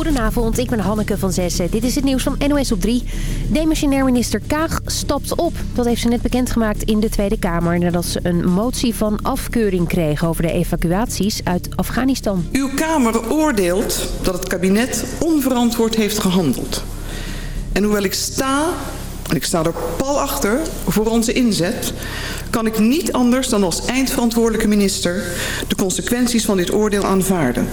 Goedenavond, ik ben Hanneke van Zessen. Dit is het nieuws van NOS op 3. Demissionair minister Kaag stapt op. Dat heeft ze net bekendgemaakt in de Tweede Kamer... nadat ze een motie van afkeuring kreeg over de evacuaties uit Afghanistan. Uw Kamer oordeelt dat het kabinet onverantwoord heeft gehandeld. En hoewel ik sta, en ik sta er pal achter, voor onze inzet... kan ik niet anders dan als eindverantwoordelijke minister... de consequenties van dit oordeel aanvaarden...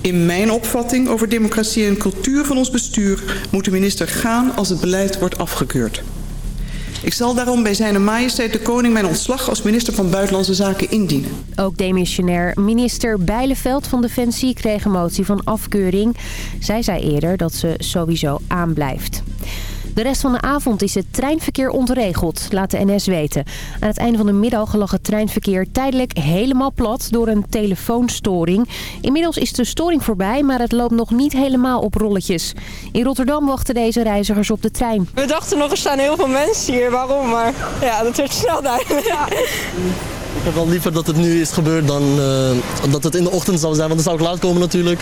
In mijn opvatting over democratie en cultuur van ons bestuur... moet de minister gaan als het beleid wordt afgekeurd. Ik zal daarom bij zijn majesteit de koning mijn ontslag als minister van Buitenlandse Zaken indienen. Ook demissionair minister Bijleveld van Defensie kreeg een motie van afkeuring. Zij zei eerder dat ze sowieso aanblijft. De rest van de avond is het treinverkeer ontregeld, laat de NS weten. Aan het einde van de middag lag het treinverkeer tijdelijk helemaal plat door een telefoonstoring. Inmiddels is de storing voorbij, maar het loopt nog niet helemaal op rolletjes. In Rotterdam wachten deze reizigers op de trein. We dachten nog, er staan heel veel mensen hier, waarom? Maar ja, dat werd snel duidelijk. Ja. Ik heb wel liever dat het nu is gebeurd dan uh, dat het in de ochtend zou zijn. Want dan zou ik laat komen natuurlijk.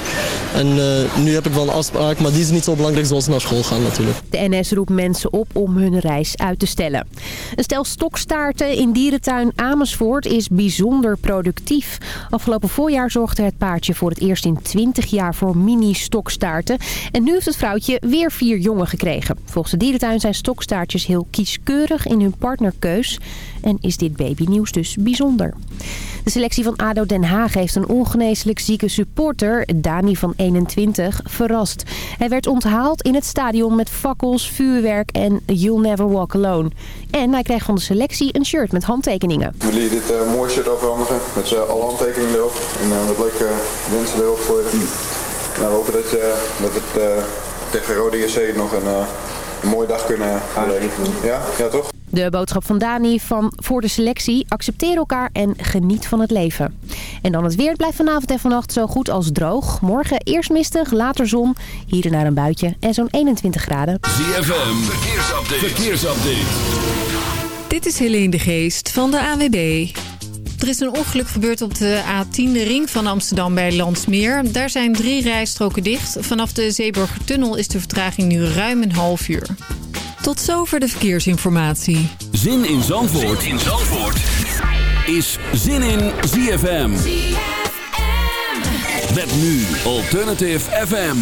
En uh, nu heb ik wel een afspraak, maar die is niet zo belangrijk zoals naar school gaan natuurlijk. De NS roept mensen op om hun reis uit te stellen. Een stel stokstaarten in dierentuin Amersfoort is bijzonder productief. Afgelopen voorjaar zorgde het paardje voor het eerst in 20 jaar voor mini-stokstaarten. En nu heeft het vrouwtje weer vier jongen gekregen. Volgens de dierentuin zijn stokstaartjes heel kieskeurig in hun partnerkeus. En is dit babynieuws dus bijzonder. De selectie van ADO Den Haag heeft een ongeneeslijk zieke supporter, Dani van 21, verrast. Hij werd onthaald in het stadion met fakkels, vuurwerk en You'll Never Walk Alone. En hij kreeg van de selectie een shirt met handtekeningen. Jullie je dit uh, mooie shirt overhandigen met uh, alle handtekeningen erop. En uh, wat leuke wensen erop voor je. Nou, we hopen dat, je, dat het tegen Rode JC nog een, een mooie dag kunnen beleven. Ja? ja, toch? De boodschap van Dani van voor de selectie. Accepteer elkaar en geniet van het leven. En dan het weer. Het blijft vanavond en vannacht zo goed als droog. Morgen eerst mistig, later zon. Hier en daar een buitje en zo'n 21 graden. ZFM, verkeersupdate. verkeersupdate. Dit is Helene de Geest van de AWB. Er is een ongeluk gebeurd op de A10, de ring van Amsterdam bij Landsmeer. Daar zijn drie rijstroken dicht. Vanaf de Zeeburgertunnel is de vertraging nu ruim een half uur. Tot zover de verkeersinformatie. Zin in Zandvoort, zin in Zandvoort. is Zin in ZFM. ZFM. Met nu Alternative FM.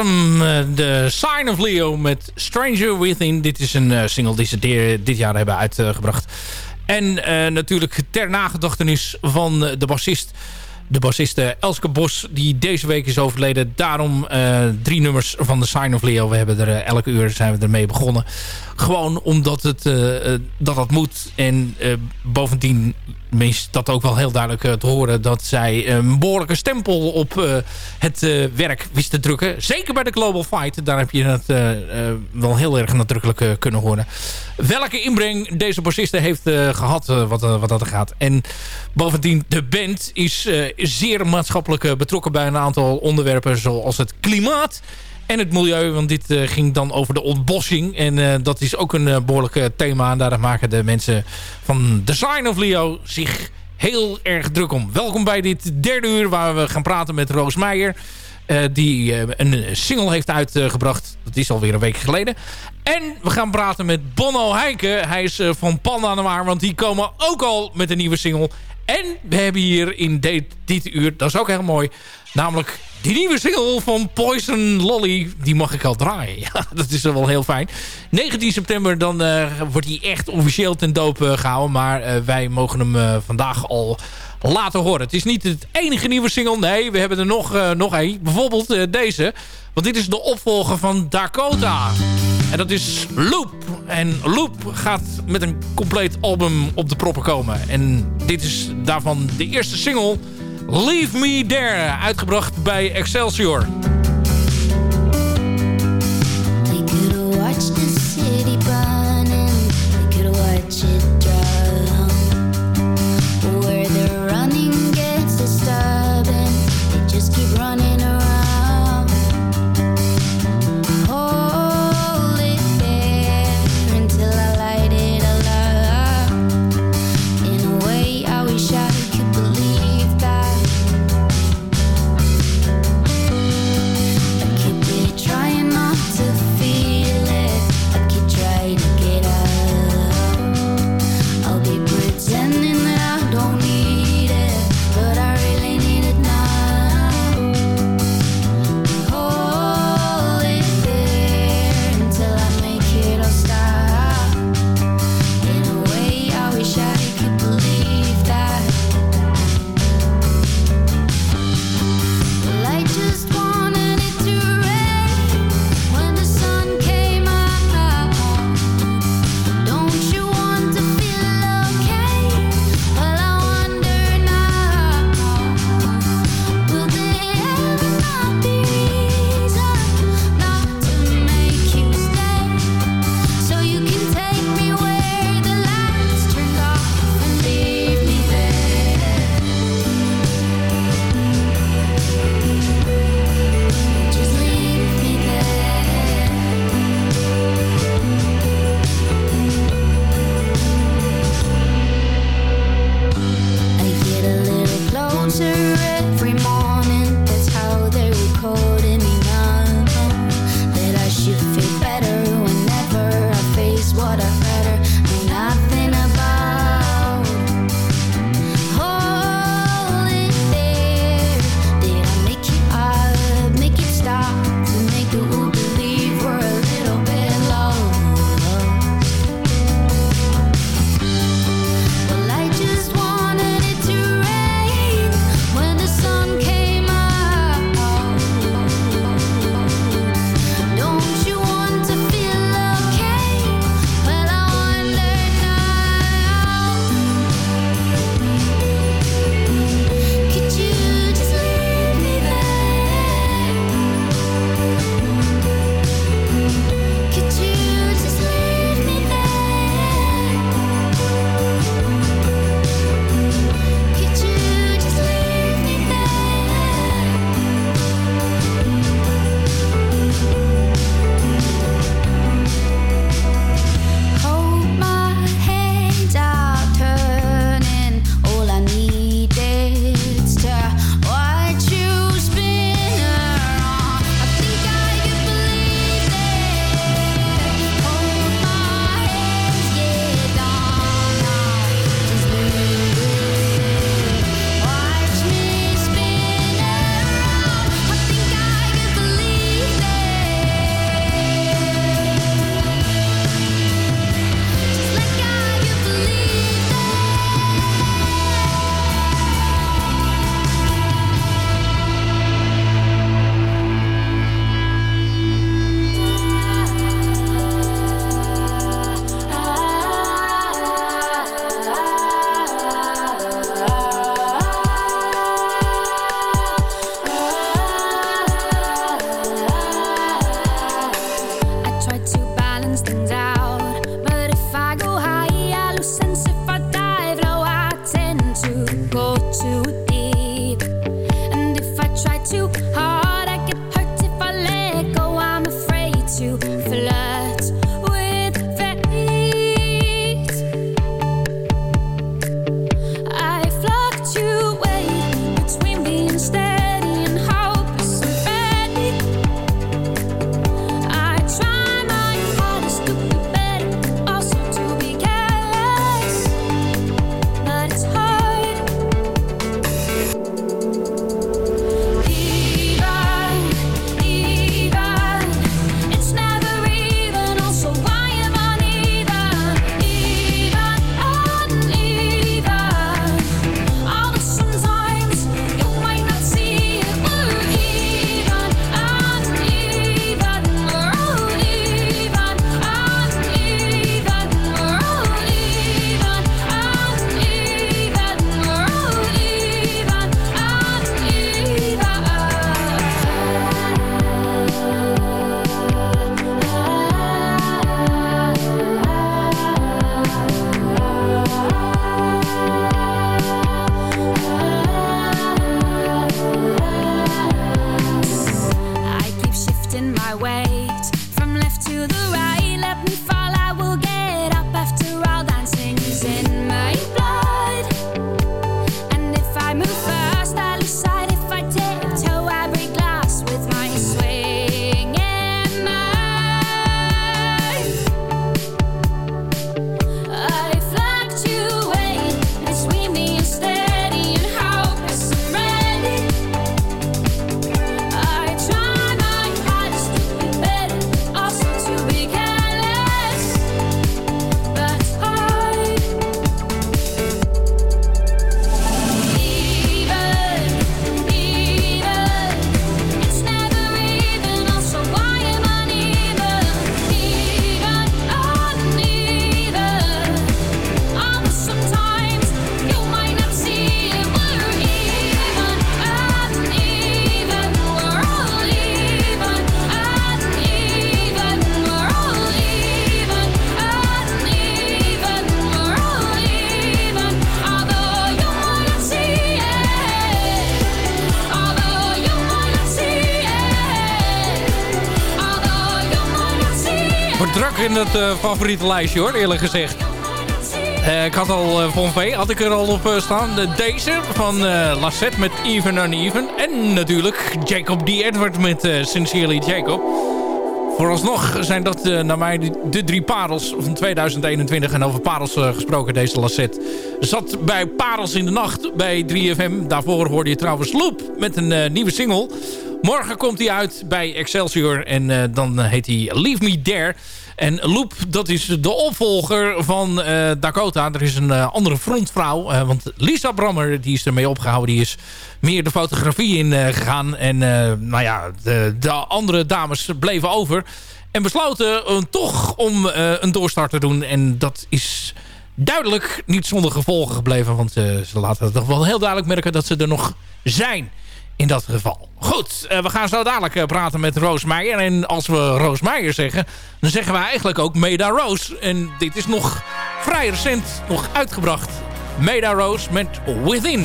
Eh, de Sign of Leo met Stranger Within. Dit is een uh, single die ze dit jaar hebben uitgebracht. En uh, natuurlijk ter nagedachtenis van de bassist de bassiste Elske Bos, die deze week is overleden. Daarom drie nummers van de Sign of Leo. We hebben er uh, elke uur zijn we ermee begonnen. Gewoon omdat het, dat dat moet. En bovendien is dat ook wel heel duidelijk te horen... dat zij een behoorlijke stempel op het werk wist te drukken. Zeker bij de Global Fight. Daar heb je het wel heel erg nadrukkelijk kunnen horen. Welke inbreng deze bassiste heeft gehad wat, wat dat er gaat. En bovendien, de band is zeer maatschappelijk betrokken... bij een aantal onderwerpen zoals het klimaat en het milieu. Want dit uh, ging dan over de ontbossing. En uh, dat is ook een uh, behoorlijk thema. En daar maken de mensen van Design of Leo zich heel erg druk om. Welkom bij dit derde uur waar we gaan praten met Roos Meijer. die een single heeft uitgebracht. Dat is alweer een week geleden. En we gaan praten met Bono Heike. Hij is van Pan aan de Waar. Want die komen ook al met een nieuwe single. En we hebben hier in dit uur, dat is ook heel mooi... namelijk die nieuwe single van Poison Lolly, die mag ik al draaien. Ja, dat is wel heel fijn. 19 september dan uh, wordt hij echt officieel ten doop uh, gehouden. Maar uh, wij mogen hem vandaag al laten horen. Het is niet het enige nieuwe single. Nee, we hebben er nog, nog één. Bijvoorbeeld deze. Want dit is de opvolger van Dakota. En dat is Loop. En Loop gaat met een compleet album op de proppen komen. En dit is daarvan de eerste single... Leave Me There, uitgebracht bij Excelsior. In het uh, favoriete lijstje hoor, eerlijk gezegd. Uh, ik had al uh, Von V, had ik er al op staan. deze van Lassette met Even Uneven. En natuurlijk Jacob D. Edward met Sincerely Jacob. Vooralsnog zijn dat naar mij de, drie parels van 2021. En over parels gesproken, deze Lassette. Zat bij Parels in de Nacht bij 3FM. Daarvoor hoorde je trouwens Loop met een nieuwe single. Morgen komt hij uit bij Excelsior. En dan heet hij Leave Me There. En Loop, dat is de opvolger van uh, Dakota. Er is een uh, andere frontvrouw. Uh, want Lisa Brammer, die is ermee opgehouden. Die is meer de fotografie in gegaan. En nou ja, de, de, andere dames bleven over. En besloten toch om een doorstart te doen. En dat is duidelijk niet zonder gevolgen gebleven. Want ze laten toch wel heel duidelijk merken dat ze er nog zijn in dat geval. Goed, uh, we gaan zo dadelijk uh, praten met Roos Meijer. En als we Roos Meijer zeggen, dan zeggen we eigenlijk ook Meda Roos. En dit is nog vrij recent nog uitgebracht. Meda Roos met Within.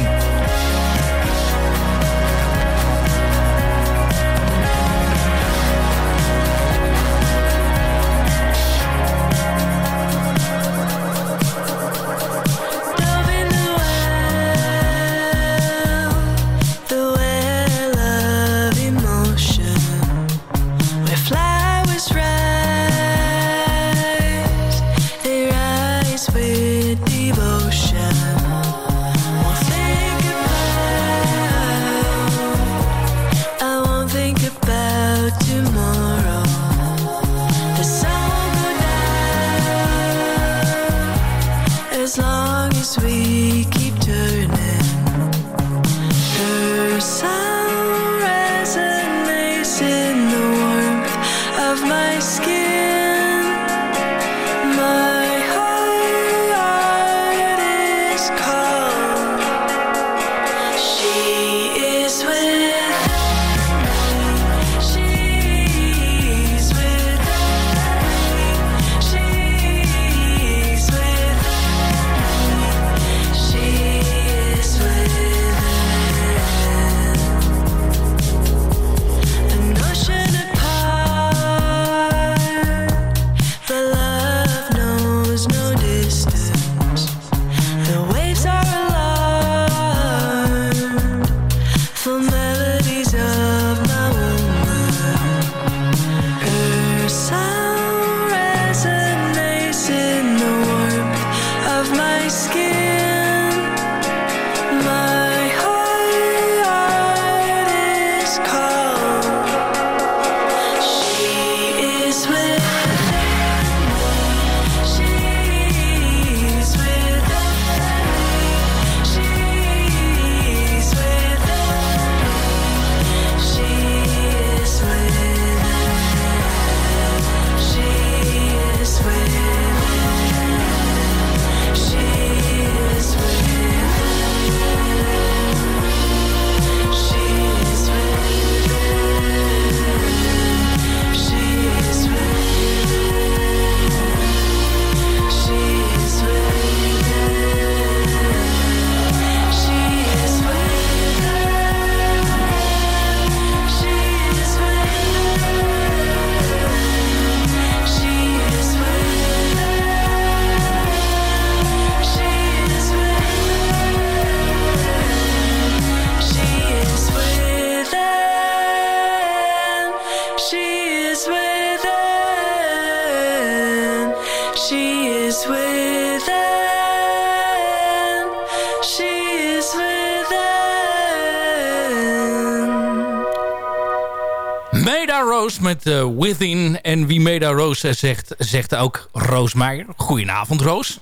Met uh, Within. En wie Meda Roos zegt, zegt ook Roos Meijer. Goedenavond, Roos.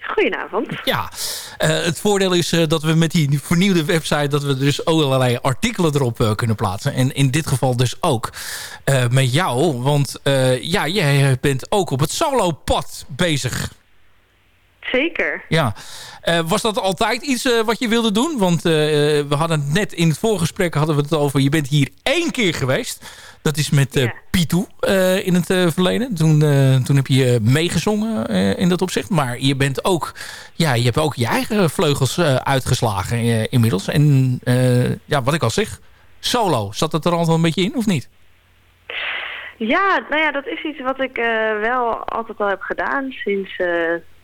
Goedenavond. Ja, uh, het voordeel is uh, dat we met die vernieuwde website... dat we dus allerlei artikelen erop uh, kunnen plaatsen. En in dit geval dus ook met jou. Want ja, jij bent ook op het solo-pad bezig. Zeker. Ja. was dat altijd iets wat je wilde doen? Want we hadden net in het voorgesprek hadden we het over... je bent hier één keer geweest... Dat is met uh, Pitu uh, in het uh, verleden. Toen, toen heb je meegezongen in dat opzicht. Maar je bent ook, ja, je hebt ook je eigen vleugels uitgeslagen inmiddels. En ja, wat ik al zeg, solo. Zat het er altijd een beetje in of niet? Ja, nou ja, dat is iets wat ik uh, wel altijd al heb gedaan. Sinds, uh,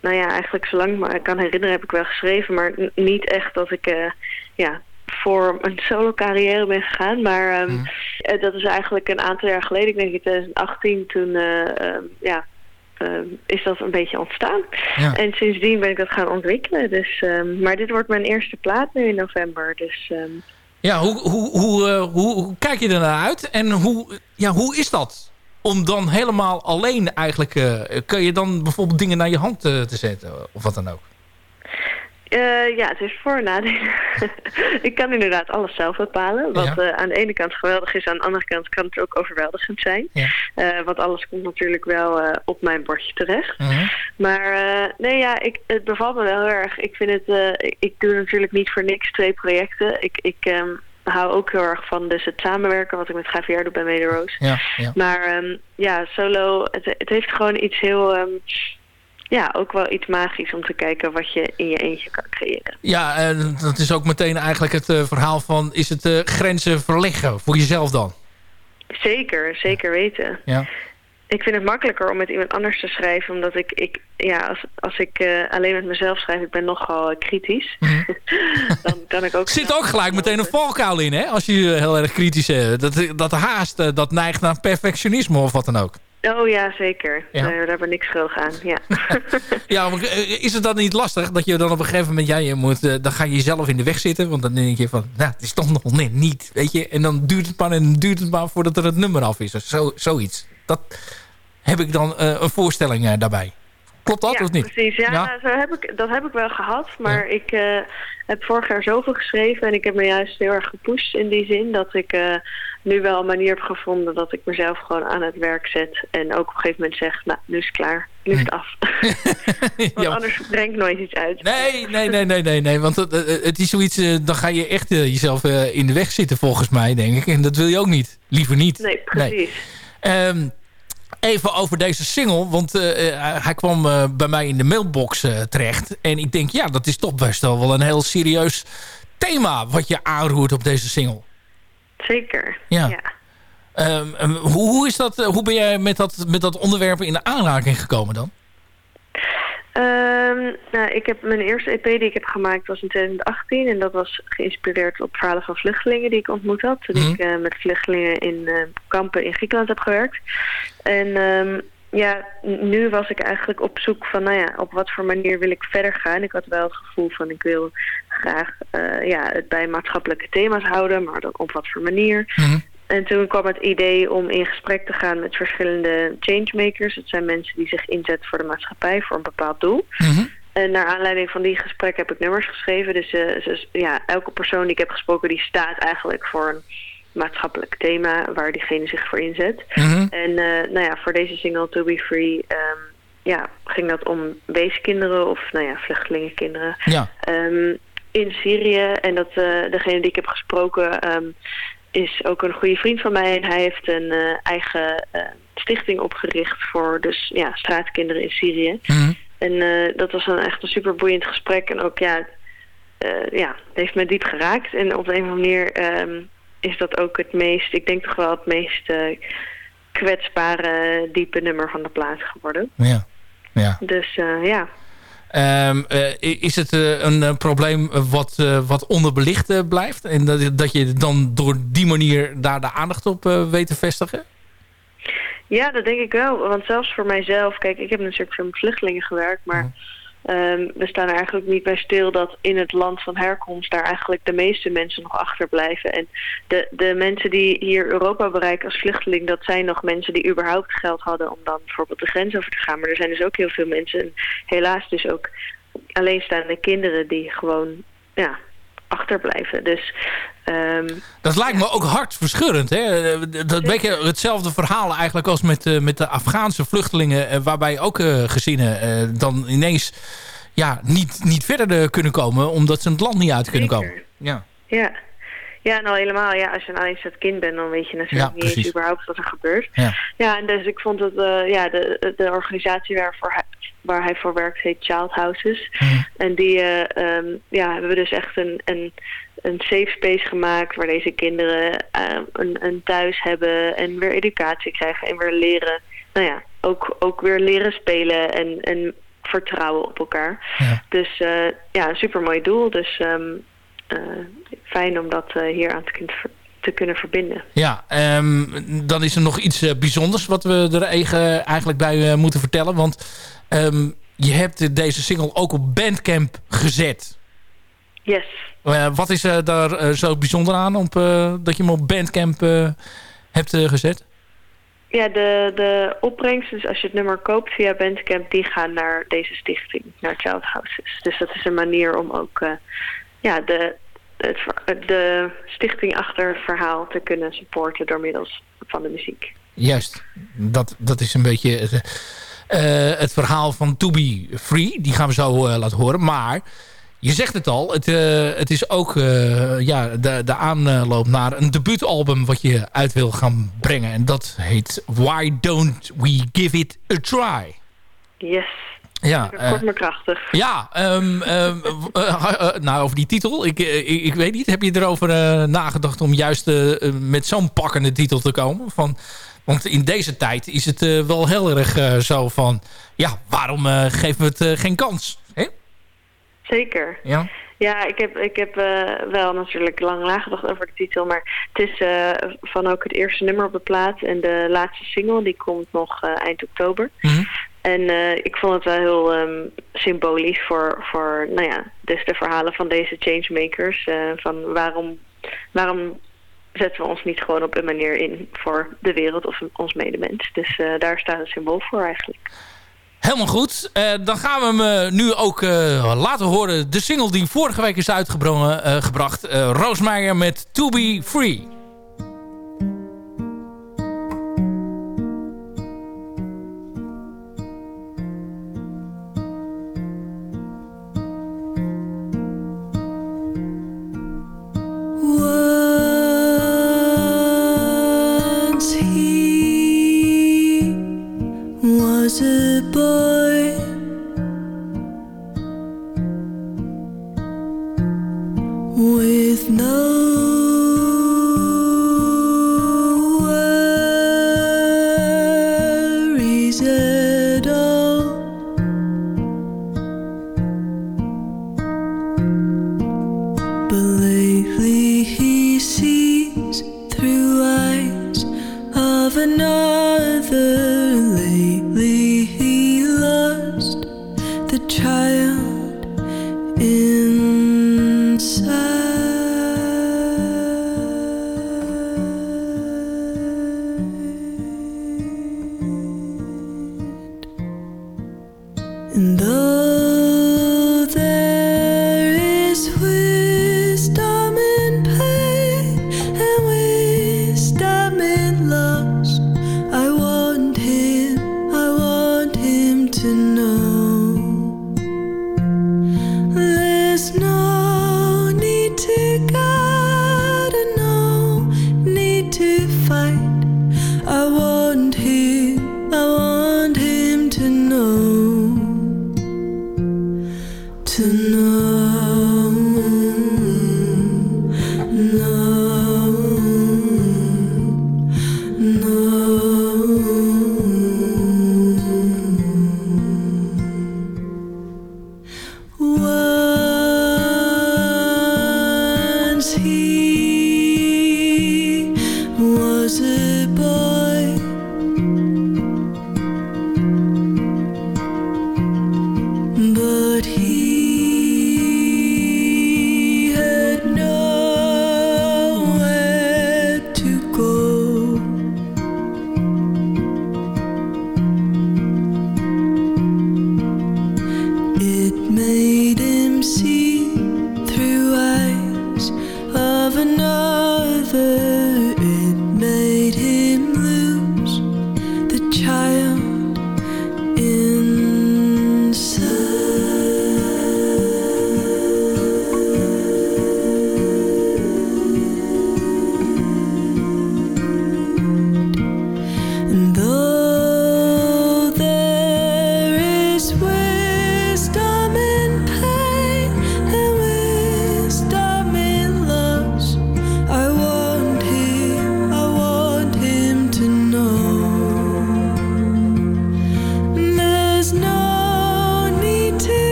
nou ja, eigenlijk zolang maar ik kan herinneren heb ik wel geschreven. Maar niet echt dat ik, uh, ja, voor een solo carrière ben gegaan. Maar um, mm. dat is eigenlijk een aantal jaar geleden. Ik denk in 2018 toen, ja, is dat een beetje ontstaan. Ja. En sindsdien ben ik dat gaan ontwikkelen. Dus, um, maar dit wordt mijn eerste plaat nu in november. Dus... Um, ja, hoe, hoe, hoe, uh, hoe, hoe, kijk je er naar uit? En hoe, ja, hoe is dat? Om dan helemaal alleen eigenlijk... Uh, kun je dan bijvoorbeeld dingen naar je hand uh, te zetten? Of wat dan ook? Uh, ja, het is voor en nadeel. ik kan inderdaad alles zelf bepalen. Wat ja. uh, aan de ene kant geweldig is, aan de andere kant kan het ook overweldigend zijn. Ja. Uh, want alles komt natuurlijk wel op mijn bordje terecht. -huh. Maar nee, ja, ik, het bevalt me wel heel erg. Ik vind het, ik, ik, doe natuurlijk niet voor niks twee projecten. Ik, ik um, hou ook heel erg van dus het samenwerken, wat ik met GVR doe bij Mederoos. Ja, ja. Maar um, ja, solo, het, het heeft gewoon iets heel... Um, ja, ook wel iets magisch om te kijken wat je in je eentje kan creëren. Ja, uh, dat is ook meteen eigenlijk het uh, verhaal van... is het uh, grenzen verleggen voor jezelf dan? Zeker, zeker weten. Ja. Ik vind het makkelijker om met iemand anders te schrijven... omdat ik, ik ja, als, als ik alleen met mezelf schrijf... ik ben nogal kritisch. Mm -hmm. dan kan ik ook... Zit ook gelijk meteen een valkuil in, hè? Als je heel erg kritisch bent. Dat, dat haast, dat neigt naar perfectionisme of wat dan ook. Oh ja, zeker. Ja. Daar, daar ben ik schuldig aan, ja. ja, maar is het dan niet lastig dat je dan op een gegeven moment... Ja, je moet, uh, dan ga je jezelf in de weg zitten. Want dan denk je van, nou, het is toch nog net niet, weet je. En dan duurt het maar en duurt het maar voordat er het nummer af is. Zo, zoiets. Dat heb ik dan uh, een voorstelling uh, daarbij. Klopt dat ja, of niet? precies. Ja, ja? Nou, zo heb ik, dat heb ik wel gehad. Maar ja. ik uh, heb vorig jaar zoveel geschreven. En ik heb me juist heel erg gepusht in die zin. Dat ik uh, nu wel een manier heb gevonden dat ik mezelf gewoon aan het werk zet. En ook op een gegeven moment zeg, nou, nu is het klaar. Nu is het af. want anders brengt nooit iets uit. Nee, nee, nee, nee, nee. nee want het, het is zoiets, uh, dan ga je echt jezelf in de weg zitten volgens mij, denk ik. En dat wil je ook niet. Liever niet. Nee, precies. Nee. Um, even over deze single. Want uh, hij kwam uh, bij mij in de mailbox uh, terecht. En ik denk, ja, dat is toch best wel een heel serieus thema... wat je aanroert op deze single. Zeker, ja. ja. Um, um, hoe, hoe, is dat, hoe ben jij met dat, met dat onderwerp in de aanraking gekomen dan? Um, nou, ik heb mijn eerste EP die ik heb gemaakt was in 2018 en dat was geïnspireerd op verhalen van vluchtelingen die ik ontmoet had toen mm. ik uh, met vluchtelingen in uh, kampen in Griekenland heb gewerkt. En um, ja, nu was ik eigenlijk op zoek van, nou ja, op wat voor manier wil ik verder gaan. Ik had wel het gevoel van, ik wil graag uh, ja, het bij maatschappelijke thema's houden, maar dan op wat voor manier. Mm. En toen kwam het idee om in gesprek te gaan met verschillende changemakers. Het zijn mensen die zich inzetten voor de maatschappij, voor een bepaald doel. Mm -hmm. En naar aanleiding van die gesprek heb ik nummers geschreven. Dus, uh, dus ja, elke persoon die ik heb gesproken, die staat eigenlijk voor een maatschappelijk thema waar diegene zich voor inzet. Mm -hmm. En uh, nou ja, voor deze single To Be Free um, ja, ging dat om weeskinderen of nou ja, vluchtelingenkinderen ja. um, in Syrië. En dat uh, degene die ik heb gesproken um, is ook een goede vriend van mij. En hij heeft een uh, eigen uh, stichting opgericht voor dus ja, straatkinderen in Syrië. Mm -hmm. En uh, dat was een echt een super boeiend gesprek. En ook ja, ja, het heeft me diep geraakt. En op de een of andere manier um, is dat ook het meest, ik denk toch wel het meest kwetsbare, diepe nummer van de plaat geworden. Ja, ja. Dus ja. Um, uh, is het uh, een uh, probleem wat, wat onderbelicht blijft? En dat, dat je dan door die manier daar de aandacht op weet te vestigen? Ja, dat denk ik wel. Want zelfs voor mijzelf... Kijk, ik heb natuurlijk met vluchtelingen gewerkt, maar... Mm. Um, we staan er eigenlijk niet bij stil dat in het land van herkomst daar eigenlijk de meeste mensen nog achterblijven. En de, de mensen die hier Europa bereiken als vluchteling, dat zijn nog mensen die überhaupt geld hadden om dan bijvoorbeeld de grens over te gaan. Maar er zijn dus ook heel veel mensen, en helaas dus ook alleenstaande kinderen die gewoon ja, achterblijven. Dus, um, dat lijkt me ook hartverscheurend. Hè? Dat beetje hetzelfde verhaal eigenlijk als met, uh, met de Afghaanse vluchtelingen... Uh, waarbij ook uh, gezinnen uh, dan ineens ja, niet, niet verder kunnen komen... omdat ze het land niet uit kunnen Zeker. komen. Ja. ja. Ja, nou helemaal. Ja, als je een alleenstaand kind bent, dan weet je natuurlijk ja, niet eens überhaupt wat er gebeurt. Ja, ja en dus ik vond uh, ja, de, de organisatie waarvoor waar hij voor werkt heet Child Houses. Mm. En die uh, um, ja, hebben we dus echt een, een een safe space gemaakt waar deze kinderen uh, een, een thuis hebben en weer educatie krijgen en weer leren. Nou ja, ook, ook weer leren spelen en, en vertrouwen op elkaar. Ja. Dus uh, ja, een super mooi doel. Dus um, fijn om dat hier aan te, te, kunnen verbinden. Ja, um, dan is er nog iets bijzonders wat we er eigenlijk bij moeten vertellen. Want um, je hebt deze single ook op Bandcamp gezet. Yes. Uh, wat is daar zo bijzonder aan op, dat je hem op Bandcamp hebt gezet? Ja, de, de opbrengst, dus als je het nummer koopt via Bandcamp... die gaan naar deze stichting, naar Child Houses. Dus dat is een manier om ook ja, de, het, de stichting achter het verhaal te kunnen supporten... door middels van de muziek. Juist, dat, dat is een beetje uh, het verhaal van To Be Free. Die gaan we zo uh, laten horen. Maar je zegt het al, het, uh, het is ook ja, de, de aanloop naar een debuutalbum wat je uit wil gaan brengen. En dat heet Why Don't We Give It A Try? Yes. Ja, kort maar krachtig. Ja, um, um, nou over die titel, ik, ik, ik, weet niet. Heb je erover nagedacht om juist met zo'n pakkende titel te komen? Van want in deze tijd is het wel heel erg zo van... Ja, waarom geven we het geen kans? Hè? Zeker. Ja. Ja, ik heb, ik heb wel natuurlijk lang nagedacht over de titel. Maar het is van ook het eerste nummer op de plaat. En de laatste single, die komt nog eind oktober. Mm -hmm. En ik vond het wel heel um, symbolisch voor, voor nou ja, dus de verhalen van deze changemakers. van waarom, waarom zetten we ons niet gewoon op een manier in voor de wereld of ons medemens. Dus uh, daar staat een symbool voor eigenlijk. Helemaal goed. Uh, dan gaan we hem uh, nu ook laten horen. De single die vorige week is uitgebracht. Roosmeijer met To Be Free.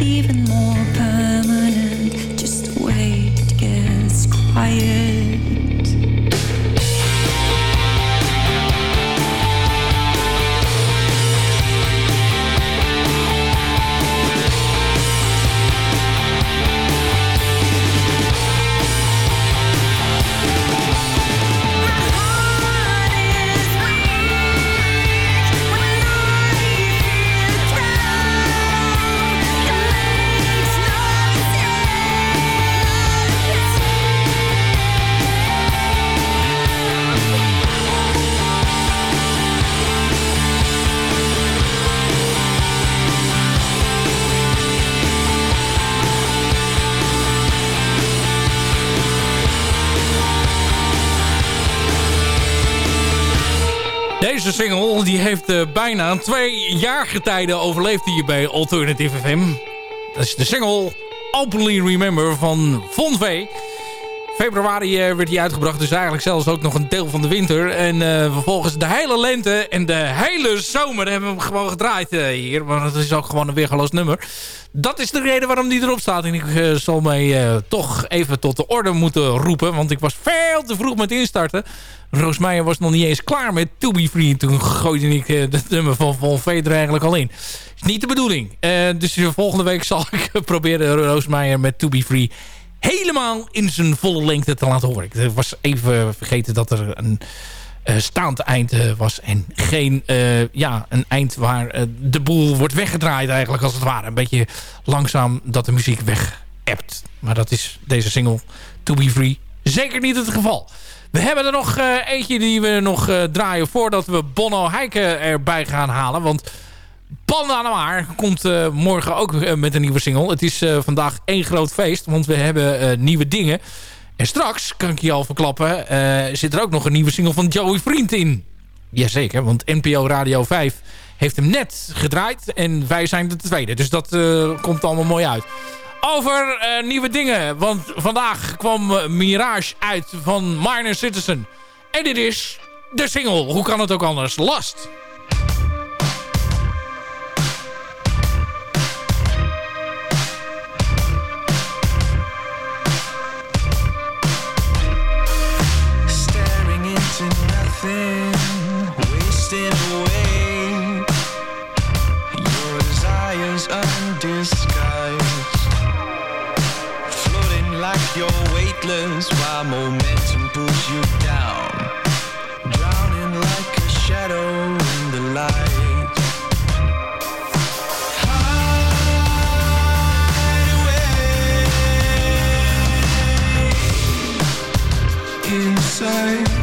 even die heeft uh, bijna twee jaargetijden overleefd hier bij Alternative FM. Dat is de single Openly Remember van Von V. Februari uh, werd hij uitgebracht, dus eigenlijk zelfs ook nog een deel van de winter. En uh, vervolgens de hele lente en de hele zomer hebben we hem gewoon gedraaid hier. Maar dat is ook gewoon een weergeloos nummer. Dat is de reden waarom die erop staat. En ik zal mij toch even tot de orde moeten roepen. Want ik was veel te vroeg met instarten. Roosmeijer was nog niet eens klaar met To Be Free. Toen gooide ik uh, het nummer van Von Veder eigenlijk al in. Is niet de bedoeling. Uh, dus volgende week zal ik proberen Roosmeijer met To Be Free helemaal in zijn volle lengte te laten horen. Ik was even vergeten dat er een uh, staand eind was. En geen ja, een eind waar de boel wordt weggedraaid eigenlijk als het ware. Een beetje langzaam dat de muziek weg hebt. Maar dat is deze single To Be Free zeker niet het geval. We hebben er nog eentje die we nog draaien voordat we Bono Heiken erbij gaan halen. Want Panda Maar komt uh, morgen ook met een nieuwe single. Het is vandaag één groot feest, want we hebben nieuwe dingen. En straks, kan ik je al verklappen, zit er ook nog een nieuwe single van Joey Vriend in. Jazeker, want NPO Radio 5 heeft hem net gedraaid en wij zijn de tweede. Dus dat komt allemaal mooi uit over nieuwe dingen. Want vandaag kwam Mirage uit van Minor Citizen. En dit is de single. Hoe kan het ook anders? Last. Wasting away. Your desires undisguised. Floating like you're weightless while momentum pulls you down. Drowning like a shadow in the light. Inside.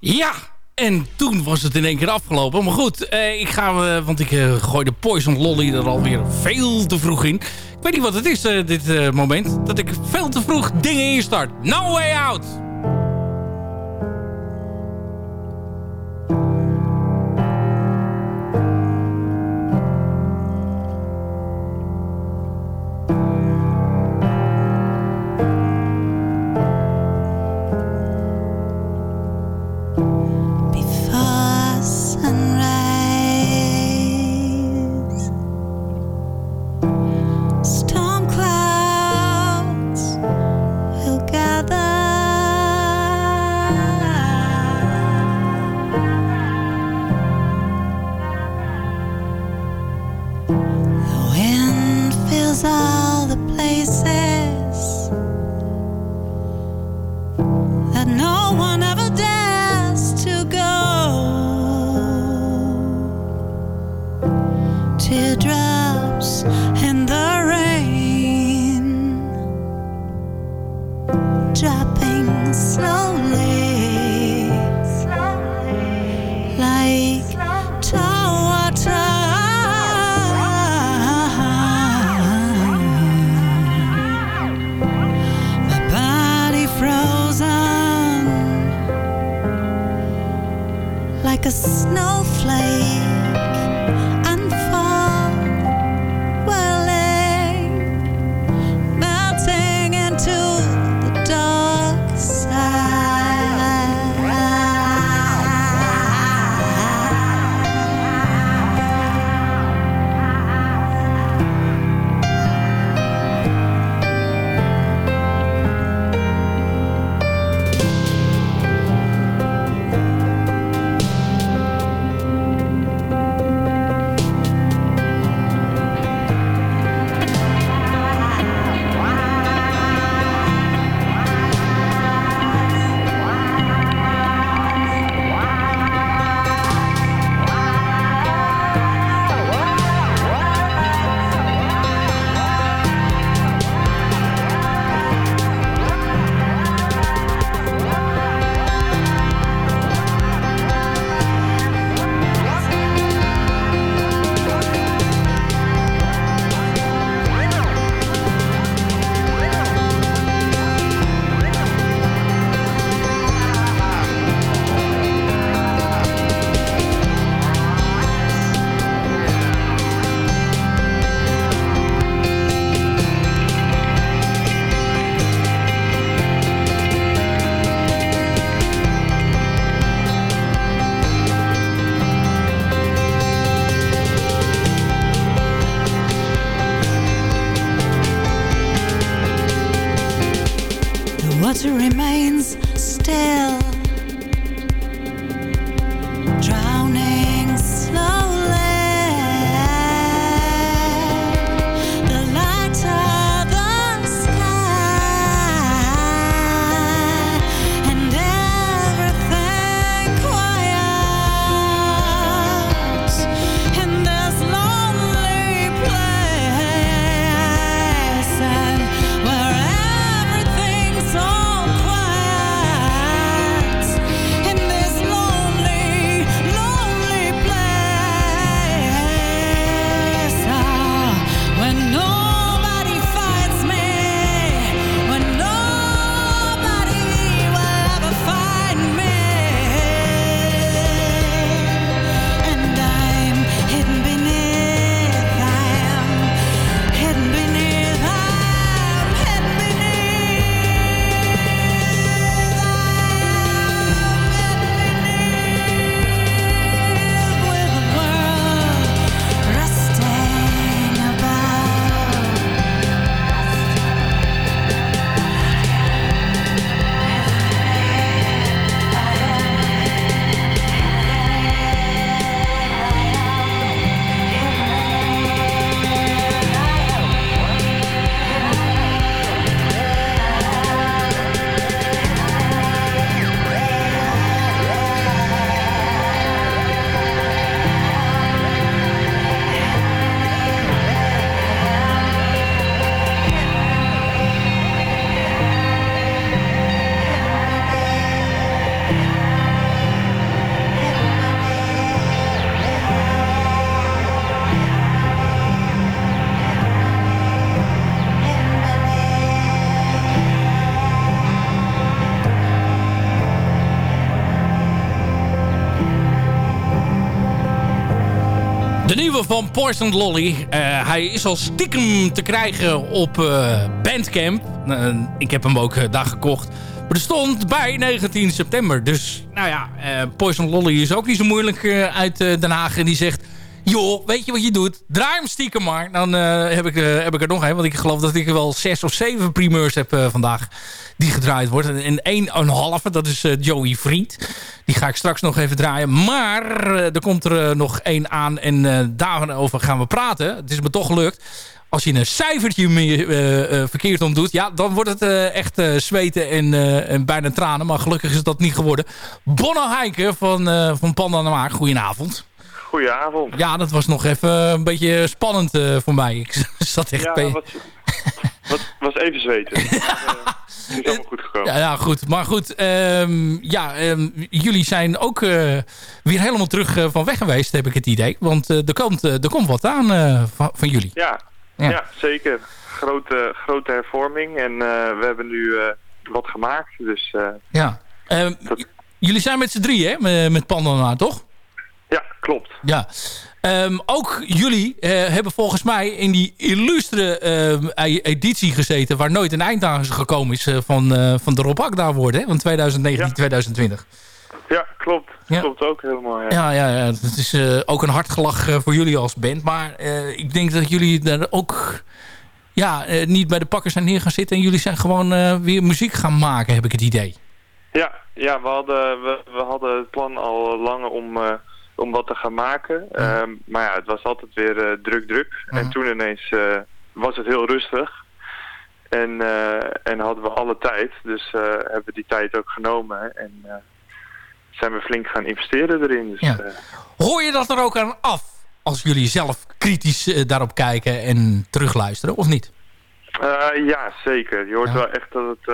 Ja, En toen was het in één keer afgelopen. Maar goed, ik ga, want ik gooi de Poison Lolly er alweer veel te vroeg in. Ik weet niet wat het is, dit moment. Dat ik veel te vroeg dingen instart. No way out! Nieuwe van Poison Lolly. Eh, hij is al stiekem te krijgen op uh, Bandcamp. Uh, ik heb hem ook daar gekocht. Maar er stond bij 19 september. Dus nou ja, Poison Lolly is ook niet zo moeilijk uit Den Haag. En die zegt... Joh, weet je wat je doet? Draai hem stiekem maar. Dan heb, ik, heb ik er nog een. Want ik geloof dat ik wel zes of zeven primeurs heb vandaag die gedraaid wordt. En één een halve, dat is Joey Vriend. Die ga ik straks nog even draaien. Maar er komt er nog één aan en daarover gaan we praten. Het is me toch gelukt. Als je een cijfertje meer, uh, verkeerd om doet... ja, dan wordt het uh, echt zweten en, en, bijna tranen. Maar gelukkig is dat niet geworden. Bonno Heiken van, van Panda Maak, goedenavond. Goedenavond. Ja, dat was nog even een beetje spannend voor mij. Ik zat echt... Ja, wat, wat, was even zweten. is allemaal goed gekomen. Ja, ja goed. Maar goed, um, ja, um, jullie zijn ook uh, weer helemaal terug uh, van weg geweest, heb ik het idee. Want uh, er, komt, er komt wat aan van, van, jullie. Ja, ja. ja. zeker. Grote, grote hervorming. En we hebben nu wat gemaakt. Dus, ja. Um, dat... Jullie zijn met z'n drieën, hè? Met Pandana, toch? Ja, klopt. Ja. Um, ook jullie uh, hebben volgens mij in die illustre uh, editie gezeten... waar nooit een eind aan gekomen is uh, van, van de Rob Akda worden, van 2019-2020. Ja. klopt. Ja. Klopt ook helemaal. Ja, ja, ja, ja. het is ook een hartgelach voor jullie als band. Maar ik denk dat jullie daar ook ja, niet bij de pakken zijn neer gaan zitten... en jullie zijn gewoon weer muziek gaan maken, heb ik het idee. Ja, ja we, hadden, we, we hadden het plan al lang om om wat te gaan maken. Um, maar ja, het was altijd weer uh, druk, druk. En toen ineens uh, was het heel rustig. En, uh, en hadden we alle tijd. Dus hebben we die tijd ook genomen. En zijn we flink gaan investeren erin. Dus, ja. Hoor je dat er ook aan af? Als jullie zelf kritisch daarop kijken en terugluisteren, of niet? ja, zeker. Je hoort wel echt dat het...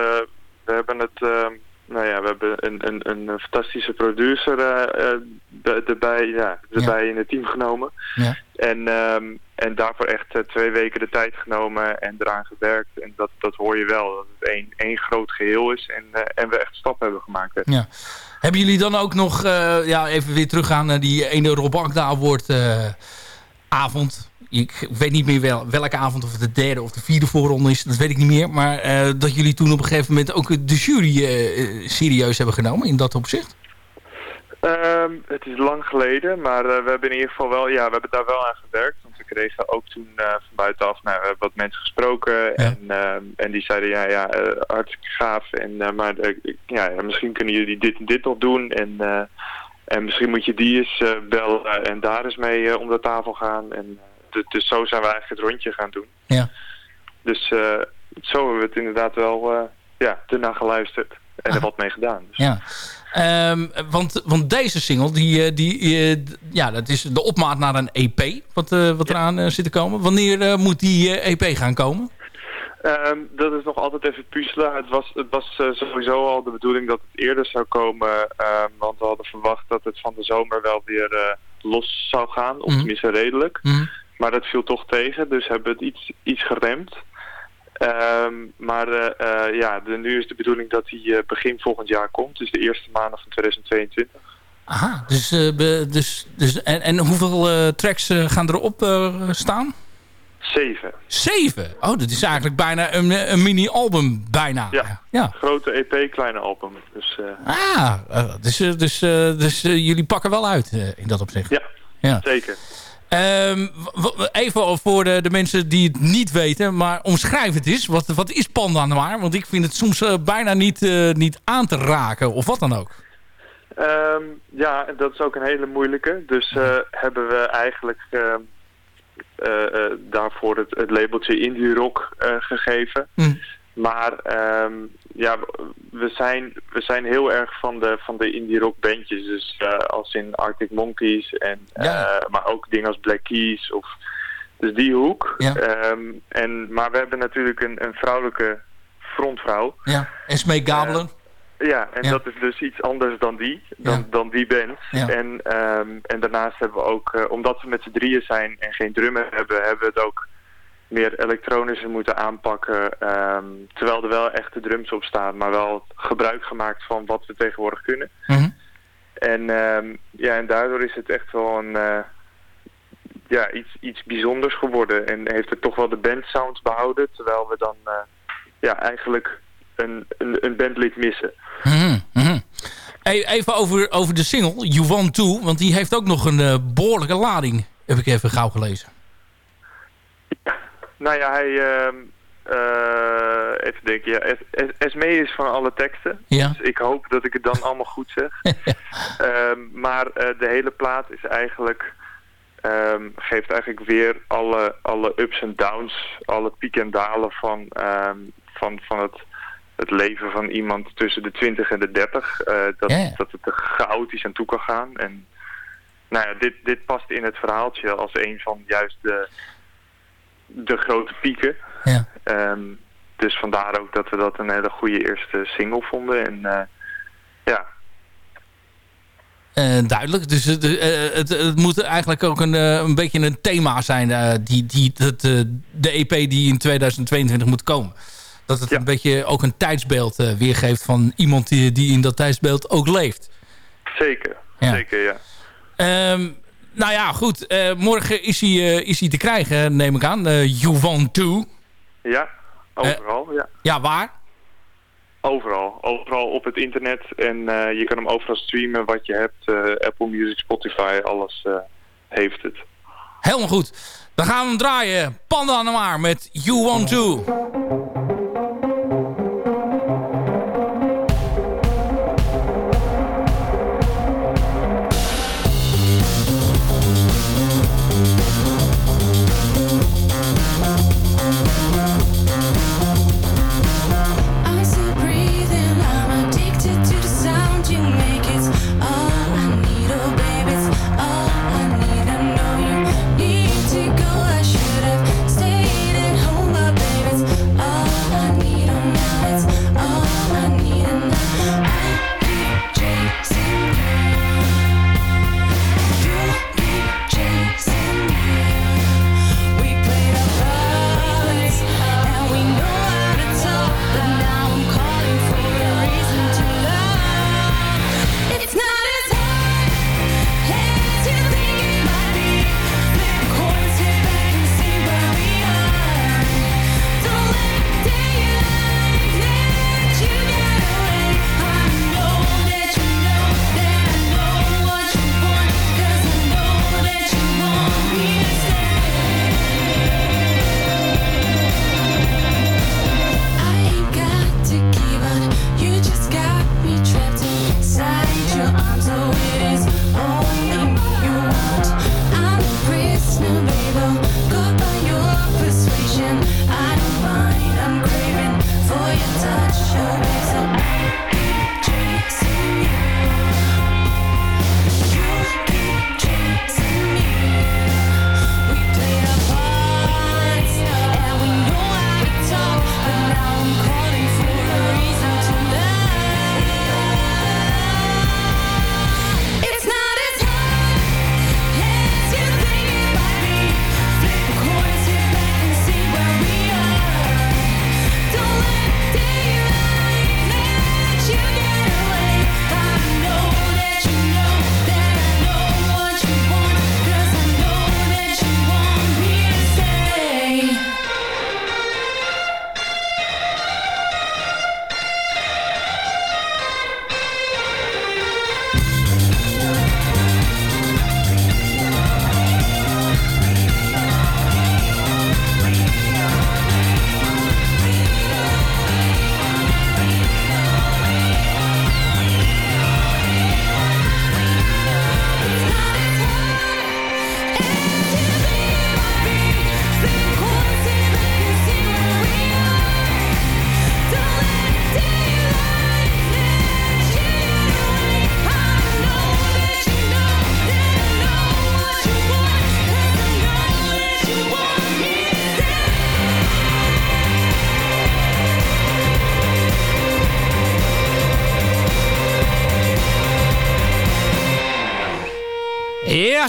we hebben het ehm, nou ja, we hebben een, een, een fantastische producer uh, erbij, ja, erbij in het team genomen. Ja. En, um, en daarvoor echt uh, twee weken de tijd genomen en eraan gewerkt. En dat, dat hoor je wel, dat het één, één groot geheel is en, uh, en we echt stappen hebben gemaakt. Ja. Hebben jullie dan ook nog, ja, even weer teruggaan naar die ene Rob Akda Award avond ik weet niet meer wel, welke avond, of het de derde of de vierde voorronde is, dat weet ik niet meer. Maar uh, dat jullie toen op een gegeven moment ook de jury uh, serieus hebben genomen in dat opzicht? Um, het is lang geleden, maar uh, we hebben in ieder geval wel, ja, we hebben daar wel aan gewerkt. Want we kregen ook toen van buitenaf, we hebben wat mensen gesproken ja. en, ehm, en die zeiden, ja, ja, hartstikke gaaf. En, maar ja, misschien kunnen jullie dit en dit nog doen en... en misschien moet je die eens bellen en daar eens mee om de tafel gaan. En dus zo zijn we eigenlijk het rondje gaan doen. Ja. Dus uh, zo hebben we het inderdaad wel uh, ja, ernaar geluisterd en er wat mee gedaan. Dus. Ja. Um, want, want deze single, die, eh, die, ja, dat is de opmaat naar een EP wat, wat ja. eraan zit te komen. Wanneer moet die EP gaan komen? Um, dat is nog altijd even puzzelen. Het was, het was uh, sowieso al de bedoeling dat het eerder zou komen. Um, want we hadden verwacht dat het van de zomer wel weer uh, los zou gaan. Of mm. tenminste redelijk. Mm. Maar dat viel toch tegen, dus hebben we het iets, iets geremd. Um, maar uh, ja, de, nu is de bedoeling dat hij uh, begin volgend jaar komt. Dus de eerste maanden van 2022. Aha, dus, dus, dus en, en hoeveel tracks gaan erop staan? Zeven. Zeven? Oh, dat is eigenlijk bijna een, een mini-album, bijna. Ja, ja, grote EP, kleine album. Dus, ah, dus, dus, dus jullie pakken wel uit in dat opzicht. Ja, ja. zeker. Um, even voor de, de, mensen die het niet weten, maar omschrijf het eens. Wat, wat is Panda nou? Want ik vind het soms uh, bijna niet, uh, niet aan te raken, of wat dan ook. Um, ja, dat is ook een hele moeilijke. Dus uh, hebben we eigenlijk ehm, daarvoor het, het, labeltje indie rock gegeven. Mm. Maar um, ja, we zijn, we zijn heel erg van de, van de indie rock bandjes. Dus uh, als in Arctic Monkeys, en, ja. uh, maar ook dingen als Black Keys. Of, dus die hoek. Ja. Um, en, maar we hebben natuurlijk een, een vrouwelijke frontvrouw. Ja, Esmee Gabelen. Uh, ja, en ja. dat is dus iets anders dan die, dan, ja. dan die band. Ja. En, um, en daarnaast hebben we ook, omdat we met z'n drieën zijn en geen drummer hebben, hebben we het ook meer elektronische moeten aanpakken. Um, terwijl er wel echte drums op staan, maar wel gebruik gemaakt van wat we tegenwoordig kunnen. Mm -hmm. En, um, ja, en daardoor is het echt wel een, uh, ja, iets, iets bijzonders geworden. En heeft het toch wel de bandsound behouden. Terwijl we dan eh, ja, eigenlijk een, een, een bandlid missen. Mhm, mhm. Even over, over de single, You Want To. Want die heeft ook nog een eh, behoorlijke lading. Heb ik even gauw gelezen. Nou ja, hij... eh, even denken, ja, Es- Es- Esme is van alle teksten. Ja. Dus ik hoop dat ik het dan allemaal goed zeg. Ehm, maar eh, de hele plaat is eigenlijk... ehm, geeft eigenlijk weer alle, alle ups en downs, alle pieken en dalen van, van, van het, het leven van iemand tussen de 20 en de 30. eh, dat, ja. dat het er chaotisch aan toe kan gaan. En nou ja, dit, dit past in het verhaaltje als een van juist de, de grote pieken. Ja. Ehm, dus vandaar ook dat we dat een hele goede eerste single vonden. En eh, ja, Eh, duidelijk. Dus het, eh, het, het moet eigenlijk ook een, een beetje een thema zijn. die, die, dat, de EP die in 2022 moet komen. Dat het een beetje ook een tijdsbeeld weergeeft van iemand die, die in dat tijdsbeeld ook leeft. zeker. Ja. Zeker, ja. Ehm, nou ja, goed. eh, morgen is hij, eh, is hij te krijgen, neem ik aan. Uh, you Want To. Ja, overal, ja. Ja, waar? Overal. Overal op het internet. En eh, je kan hem overal streamen wat je hebt. eh, Apple Music, Spotify, alles eh, heeft het. Helemaal goed. Dan gaan we hem draaien. Panda aan de maar met You Want To.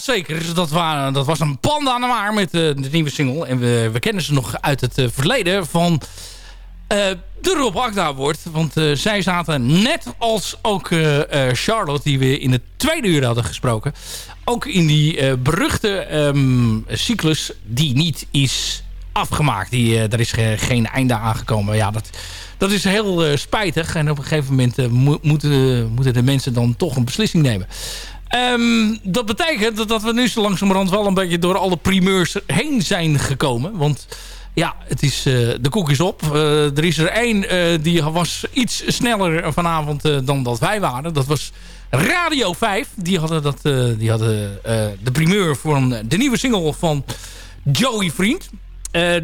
Jazeker, dat, dat was een panda aan de maar met eh, de nieuwe single. En we, kennen ze nog uit het eh, verleden van eh, de Rob Agda wordt. Want zij zaten net als ook Charlotte, die we in het tweede uur hadden gesproken... ook in die beruchte ehm, cyclus die niet is afgemaakt. Die, daar is ge- geen einde aangekomen. Ja, dat, dat is heel spijtig. En op een gegeven moment mo- moeten, moeten de mensen dan toch een beslissing nemen. Ehm, dat betekent dat, we nu zo langzamerhand wel een beetje door alle primeurs heen zijn gekomen. Want ja, het is, eh, de koek is op. Eh, er is er één eh, die was iets sneller vanavond dan dat wij waren. Dat was Radio 5. Die hadden, dat, die hadden de primeur voor de nieuwe single van Joey Vriend.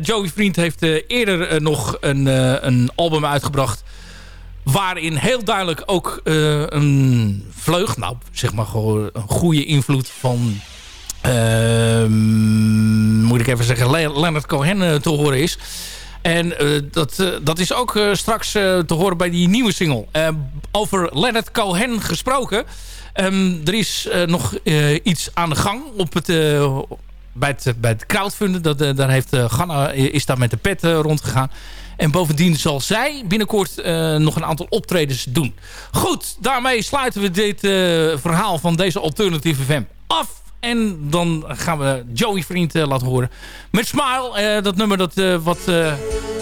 Joey Vriend heeft eerder nog een, een album uitgebracht... waarin heel duidelijk ook eh, een vleug... nou, zeg maar gewoon een goede invloed van... ehm, moet ik even zeggen, Le- Leonard Cohen eh, te horen is. En eh, dat, dat is ook straks te horen bij die nieuwe single. Over Leonard Cohen gesproken. Ehm, er is nog iets aan de gang op het, bij, het, bij het crowdfunden. Dat, daar heeft Ganna is daar met de pet rondgegaan. En bovendien zal zij binnenkort eh, nog een aantal optredens doen. Goed, daarmee sluiten we dit eh, verhaal van deze Alternative FM af. En dan gaan we Joey Vriend eh, laten horen. Met Smile, dat nummer dat wat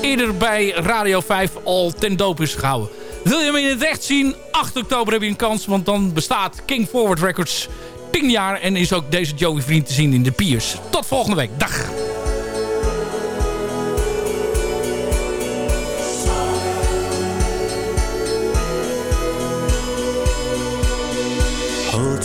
eerder bij Radio 5 al ten doop is gehouden. Wil je hem in het echt zien? 8 oktober heb je een kans, want dan bestaat King Forward Records 10 jaar. En is ook deze Joey Vriend te zien in de Piers. Tot volgende week. Dag!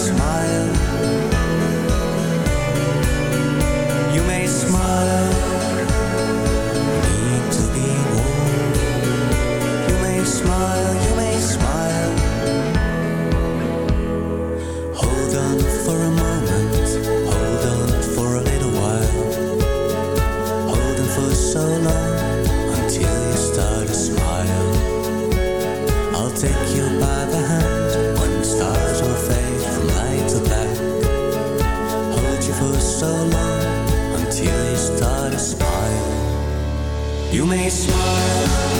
smile, you may smile. So long until you start to smile. You may smile,